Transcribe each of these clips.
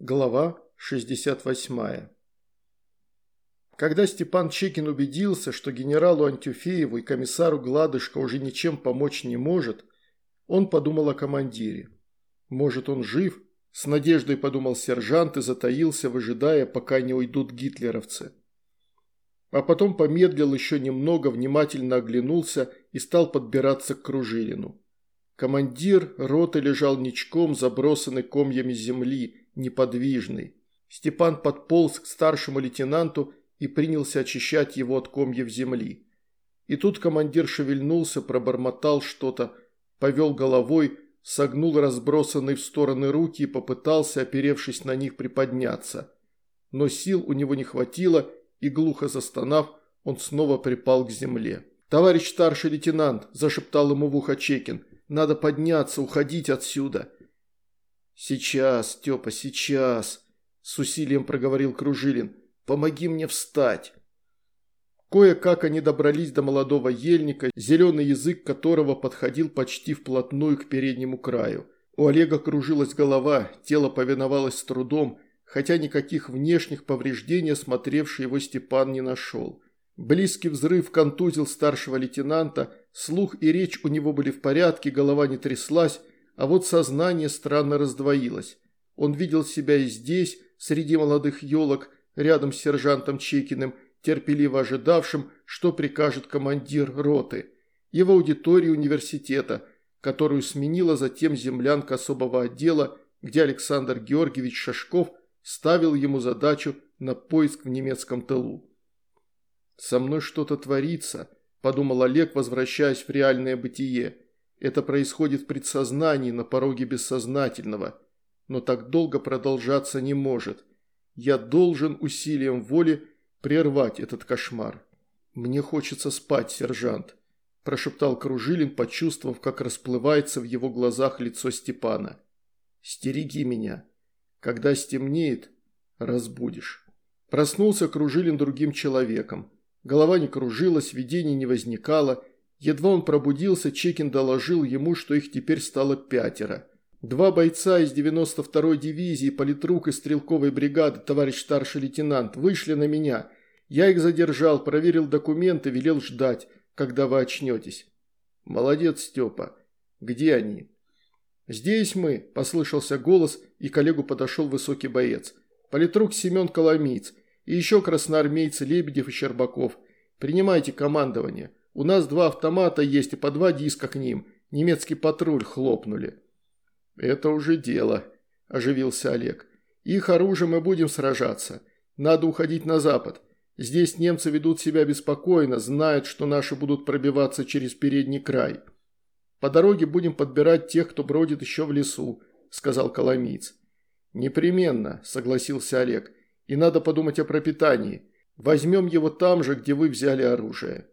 Глава 68. Когда Степан Чекин убедился, что генералу Антюфееву и комиссару Гладышко уже ничем помочь не может, он подумал о командире. Может, он жив? С надеждой подумал сержант и затаился, выжидая, пока не уйдут гитлеровцы. А потом помедлил еще немного, внимательно оглянулся и стал подбираться к Кружилину. Командир роты лежал ничком, забросанный комьями земли, неподвижный. Степан подполз к старшему лейтенанту и принялся очищать его от комьев земли. И тут командир шевельнулся, пробормотал что-то, повел головой, согнул разбросанные в стороны руки и попытался, оперевшись на них, приподняться. Но сил у него не хватило, и, глухо застонав, он снова припал к земле. «Товарищ старший лейтенант», – зашептал ему в ухо Чекин, – «надо подняться, уходить отсюда». «Сейчас, Степа, сейчас!» – с усилием проговорил Кружилин. «Помоги мне встать!» Кое-как они добрались до молодого ельника, зеленый язык которого подходил почти вплотную к переднему краю. У Олега кружилась голова, тело повиновалось с трудом, хотя никаких внешних повреждений осмотревший его Степан не нашел. Близкий взрыв контузил старшего лейтенанта, слух и речь у него были в порядке, голова не тряслась, а вот сознание странно раздвоилось. Он видел себя и здесь, среди молодых елок, рядом с сержантом Чекиным, терпеливо ожидавшим, что прикажет командир роты, и в аудитории университета, которую сменила затем землянка особого отдела, где Александр Георгиевич Шашков ставил ему задачу на поиск в немецком тылу. «Со мной что-то творится», – подумал Олег, возвращаясь в реальное бытие – это происходит в предсознании, на пороге бессознательного. Но так долго продолжаться не может. Я должен усилием воли прервать этот кошмар. «Мне хочется спать, сержант», – прошептал Кружилин, почувствовав, как расплывается в его глазах лицо Степана. «Стереги меня. Когда стемнеет, разбудишь». Проснулся Кружилин другим человеком. Голова не кружилась, видений не возникало – Едва он пробудился, Чекин доложил ему, что их теперь стало пятеро. Два бойца из 92-й дивизии, политрук из стрелковой бригады, товарищ старший лейтенант, вышли на меня. Я их задержал, проверил документы, велел ждать, когда вы очнетесь. Молодец, Степа. Где они? Здесь мы, послышался голос, и к коллегу подошел высокий боец. Политрук Семен Коломиц и еще красноармейцы Лебедев и Щербаков. Принимайте командование. У нас два автомата есть и по два диска к ним. Немецкий патруль хлопнули». «Это уже дело», – оживился Олег. «Их оружием мы будем сражаться. Надо уходить на запад. Здесь немцы ведут себя беспокойно, знают, что наши будут пробиваться через передний край. По дороге будем подбирать тех, кто бродит еще в лесу», – сказал Коломиец. «Непременно», – согласился Олег. «И надо подумать о пропитании. Возьмем его там же, где вы взяли оружие».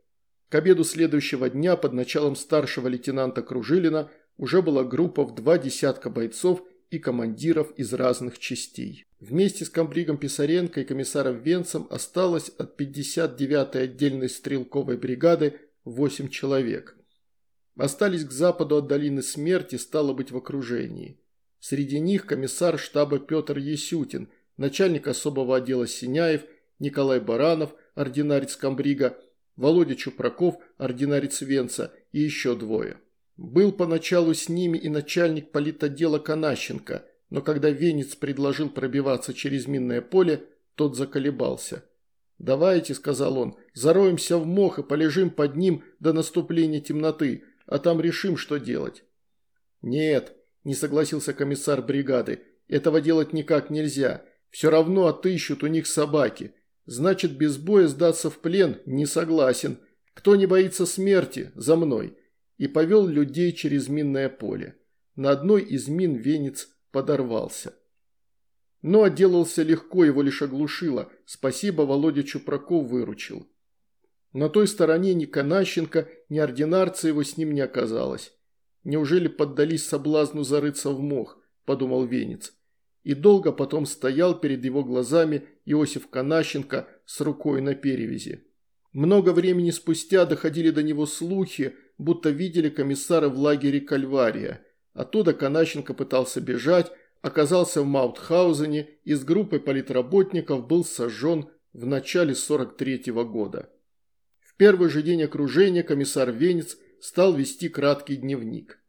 К обеду следующего дня под началом старшего лейтенанта Кружилина уже была группа в два десятка бойцов и командиров из разных частей. Вместе с комбригом Писаренко и комиссаром Венцем осталось от 59-й отдельной стрелковой бригады 8 человек. Остались к западу от долины смерти, стало быть, в окружении. Среди них комиссар штаба Петр Есютин, начальник особого отдела Синяев, Николай Баранов, ординарец комбрига, Володя Чупраков, ординарец Венца и еще двое. Был поначалу с ними и начальник политотдела Канащенко, но когда Венец предложил пробиваться через минное поле, тот заколебался. «Давайте», – сказал он, – «зароемся в мох и полежим под ним до наступления темноты, а там решим, что делать». «Нет», – не согласился комиссар бригады, – «этого делать никак нельзя. Все равно отыщут у них собаки. Значит, без боя сдаться в плен не согласен. Кто не боится смерти, за мной. И повел людей через минное поле. На одной из мин венец подорвался. Но отделался легко, его лишь оглушило. Спасибо, Володя Чупраков выручил. На той стороне ни Канащенко, ни ординарца его с ним не оказалось. Неужели поддались соблазну зарыться в мох, подумал Венец и долго потом стоял перед его глазами Иосиф Канащенко с рукой на перевязи. Много времени спустя доходили до него слухи, будто видели комиссара в лагере Кальвария. Оттуда Канащенко пытался бежать, оказался в Маутхаузене и с группой политработников был сожжен в начале 43 -го года. В первый же день окружения комиссар Венец стал вести краткий дневник.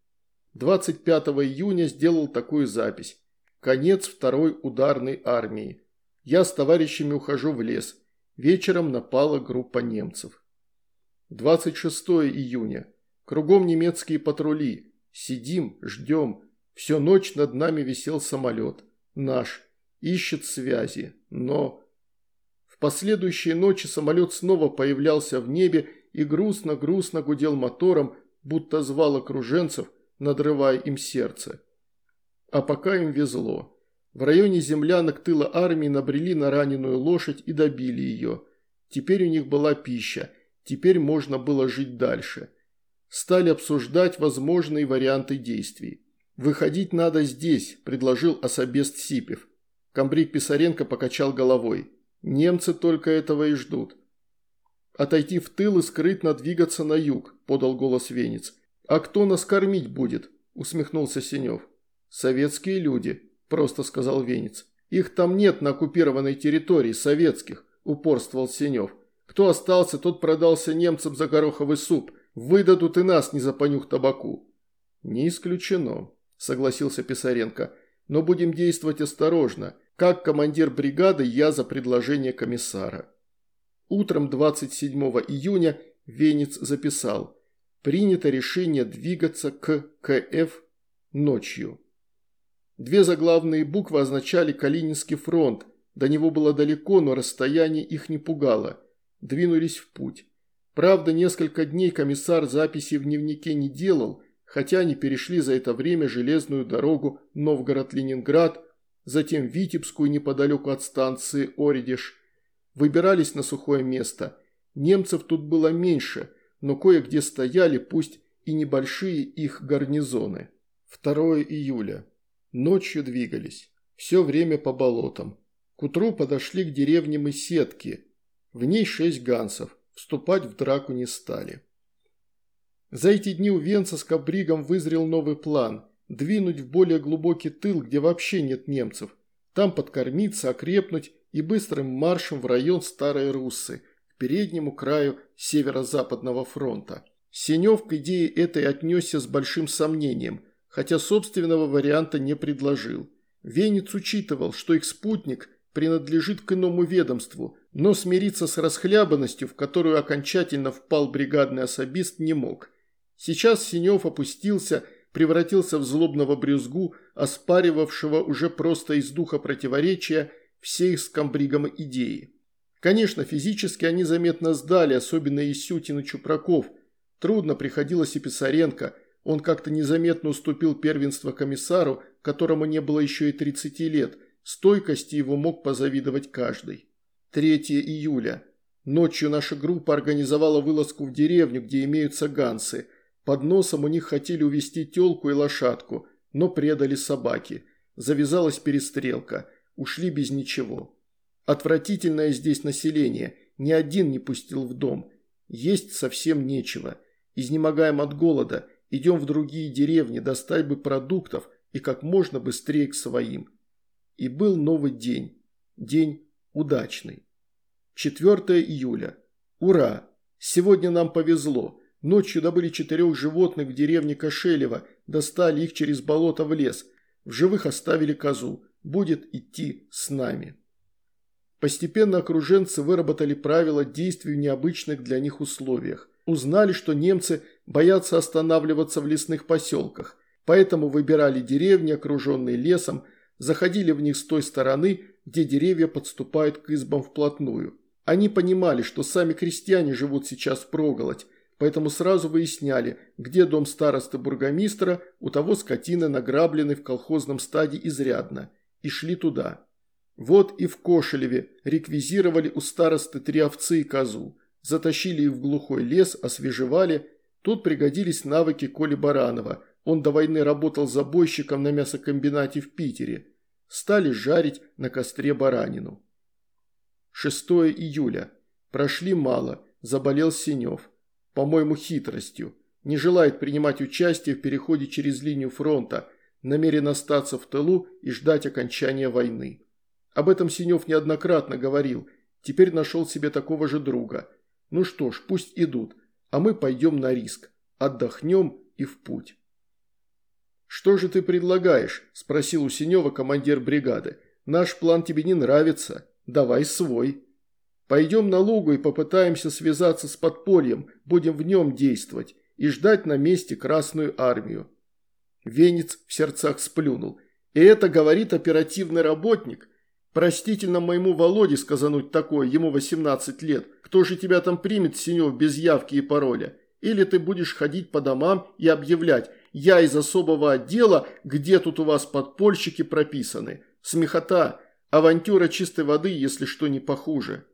25 июня сделал такую запись. Конец второй ударной армии. Я с товарищами ухожу в лес. Вечером напала группа немцев. 26 июня. Кругом немецкие патрули. Сидим, ждем. Всю ночь над нами висел самолет. Наш. Ищет связи. Но... В последующие ночи самолет снова появлялся в небе и грустно-грустно гудел мотором, будто звал окруженцев, надрывая им сердце. А пока им везло. В районе землянок тыла армии набрели на раненую лошадь и добили ее. Теперь у них была пища, теперь можно было жить дальше. Стали обсуждать возможные варианты действий. «Выходить надо здесь», – предложил особест Сипев. Комбриг Писаренко покачал головой. «Немцы только этого и ждут». «Отойти в тыл и скрытно двигаться на юг», – подал голос Венец. «А кто нас кормить будет?» – усмехнулся Синев. «Советские люди», – просто сказал Венец. «Их там нет на оккупированной территории, советских», – упорствовал Синев. «Кто остался, тот продался немцам за гороховый суп. Выдадут и нас не за табаку». «Не исключено», – согласился Писаренко. «Но будем действовать осторожно. Как командир бригады я за предложение комиссара». Утром 27 июня Венец записал. Принято решение двигаться к КФ ночью. Две заглавные буквы означали Калининский фронт. До него было далеко, но расстояние их не пугало. Двинулись в путь. Правда, несколько дней комиссар записи в дневнике не делал, хотя они перешли за это время железную дорогу Новгород-Ленинград, затем Витебскую неподалеку от станции Оридиш. Выбирались на сухое место. Немцев тут было меньше, но кое-где стояли, пусть и небольшие их гарнизоны. 2 июля. Ночью двигались. Все время по болотам. К утру подошли к деревне Мысетки. В ней шесть гансов. Вступать в драку не стали. За эти дни у Венца с Кабригом вызрел новый план – двинуть в более глубокий тыл, где вообще нет немцев. Там подкормиться, окрепнуть и быстрым маршем в район Старой Руссы, к переднему краю Северо-Западного фронта. Синев к идее этой отнесся с большим сомнением – хотя собственного варианта не предложил. Венец учитывал, что их спутник принадлежит к иному ведомству, но смириться с расхлябанностью, в которую окончательно впал бригадный особист, не мог. Сейчас Синев опустился, превратился в злобного брюзгу, оспаривавшего уже просто из духа противоречия все их с комбригом идеи. Конечно, физически они заметно сдали, особенно Исютин и Чупраков. Трудно приходилось и Писаренко – он как-то незаметно уступил первенство комиссару, которому не было еще и 30 лет. Стойкости его мог позавидовать каждый. 3 июля. Ночью наша группа организовала вылазку в деревню, где имеются гансы. Под носом у них хотели увести телку и лошадку, но предали собаки. Завязалась перестрелка. Ушли без ничего. Отвратительное здесь население. Ни один не пустил в дом. Есть совсем нечего. Изнемогаем от голода – Идем в другие деревни, достать бы продуктов и как можно быстрее к своим. И был новый день. День удачный. 4 июля. Ура! Сегодня нам повезло. Ночью добыли четырех животных в деревне Кошелево, достали их через болото в лес. В живых оставили козу. Будет идти с нами. Постепенно окруженцы выработали правила действий в необычных для них условиях. Узнали, что немцы боятся останавливаться в лесных поселках, поэтому выбирали деревни, окруженные лесом, заходили в них с той стороны, где деревья подступают к избам вплотную. Они понимали, что сами крестьяне живут сейчас проголодь, поэтому сразу выясняли, где дом старосты бургомистра, у того скотины награблены в колхозном стаде изрядно, и шли туда. Вот и в Кошелеве реквизировали у старосты три овцы и козу затащили их в глухой лес, освежевали. Тут пригодились навыки Коли Баранова. Он до войны работал забойщиком на мясокомбинате в Питере. Стали жарить на костре баранину. 6 июля. Прошли мало. Заболел Синев. По-моему, хитростью. Не желает принимать участие в переходе через линию фронта. намерен остаться в тылу и ждать окончания войны. Об этом Синев неоднократно говорил, теперь нашел себе такого же друга. Ну что ж, пусть идут, а мы пойдем на риск, отдохнем и в путь. «Что же ты предлагаешь?» – спросил у Синева командир бригады. «Наш план тебе не нравится. Давай свой». Пойдем на лугу и попытаемся связаться с подпольем, будем в нем действовать и ждать на месте Красную Армию». Венец в сердцах сплюнул. «И это говорит оперативный работник. Простительно моему Володе сказануть такое, ему 18 лет. Кто же тебя там примет, Синев, без явки и пароля? Или ты будешь ходить по домам и объявлять «Я из особого отдела, где тут у вас подпольщики прописаны?» Смехота, авантюра чистой воды, если что не похуже.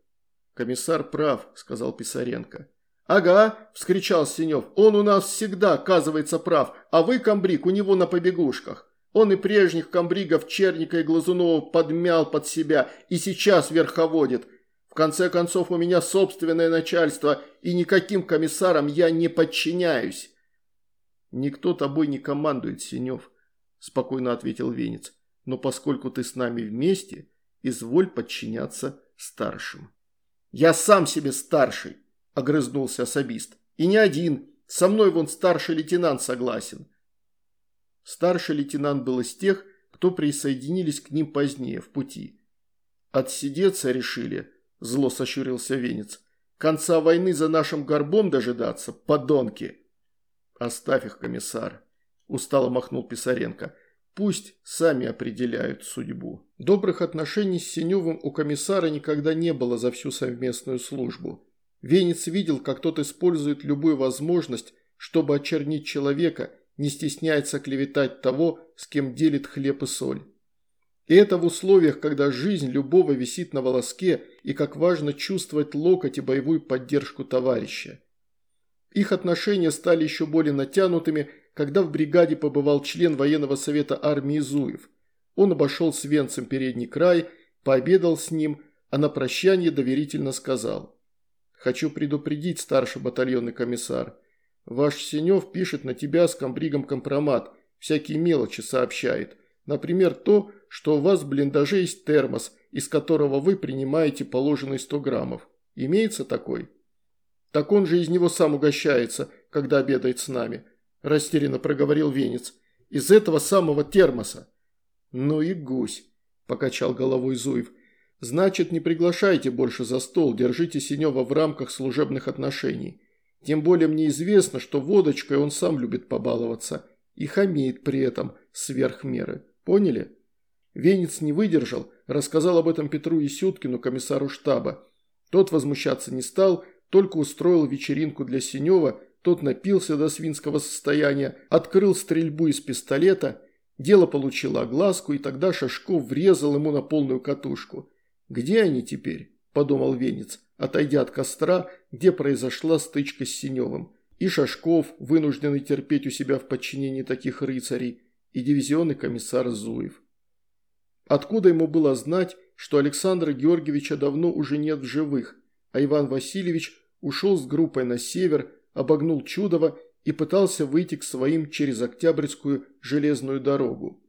«Комиссар прав», – сказал Писаренко. «Ага», – вскричал Синев, – «он у нас всегда, оказывается, прав, а вы, комбриг, у него на побегушках. Он и прежних комбригов Черника и Глазунова подмял под себя и сейчас верховодит. В конце концов, у меня собственное начальство, и никаким комиссарам я не подчиняюсь». «Никто тобой не командует, Синев», – спокойно ответил Венец. «Но поскольку ты с нами вместе, изволь подчиняться старшим». «Я сам себе старший», – огрызнулся особист. «И не один. Со мной вон старший лейтенант согласен». Старший лейтенант был из тех, кто присоединились к ним позднее, в пути. «Отсидеться решили», – зло сощурился Венец. «Конца войны за нашим горбом дожидаться, подонки!» «Оставь их, комиссар», – устало махнул Писаренко. Пусть сами определяют судьбу. Добрых отношений с Синевым у комиссара никогда не было за всю совместную службу. Венец видел, как тот использует любую возможность, чтобы очернить человека, не стесняется клеветать того, с кем делит хлеб и соль. И это в условиях, когда жизнь любого висит на волоске, и как важно чувствовать локоть и боевую поддержку товарища. Их отношения стали еще более натянутыми, когда в бригаде побывал член военного совета армии Зуев. Он обошел с Венцем передний край, пообедал с ним, а на прощание доверительно сказал. «Хочу предупредить, старший батальонный комиссар. Ваш Синев пишет на тебя с комбригом компромат, всякие мелочи сообщает. Например, то, что у вас в блиндаже есть термос, из которого вы принимаете положенные 100 граммов. Имеется такой?» «Так он же из него сам угощается, когда обедает с нами. – растерянно проговорил Венец. «Из этого самого термоса». «Ну и гусь», – покачал головой Зуев. «Значит, не приглашайте больше за стол, держите Синева в рамках служебных отношений. Тем более мне известно, что водочкой он сам любит побаловаться и хамеет при этом сверх меры. Поняли?» Венец не выдержал, рассказал об этом Петру Исюткину, комиссару штаба. Тот возмущаться не стал, только устроил вечеринку для Синева – тот напился до свинского состояния, открыл стрельбу из пистолета. Дело получило огласку, и тогда Шашков врезал ему на полную катушку. «Где они теперь?» – подумал Венец, отойдя от костра, где произошла стычка с Синевым. И Шашков, вынужденный терпеть у себя в подчинении таких рыцарей, и дивизионный комиссар Зуев. Откуда ему было знать, что Александра Георгиевича давно уже нет в живых, а Иван Васильевич ушел с группой на север, обогнул Чудово и пытался выйти к своим через Октябрьскую железную дорогу.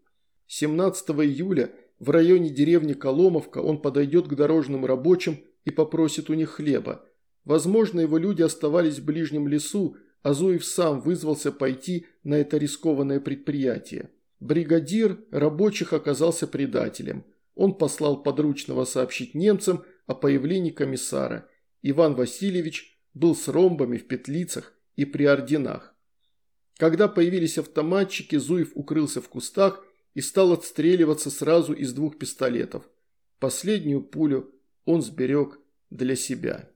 17 июля в районе деревни Коломовка он подойдет к дорожным рабочим и попросит у них хлеба. Возможно, его люди оставались в ближнем лесу, а Зуев сам вызвался пойти на это рискованное предприятие. Бригадир рабочих оказался предателем. Он послал подручного сообщить немцам о появлении комиссара. Иван Васильевич был с ромбами в петлицах и при орденах. Когда появились автоматчики, Зуев укрылся в кустах и стал отстреливаться сразу из двух пистолетов. Последнюю пулю он сберег для себя.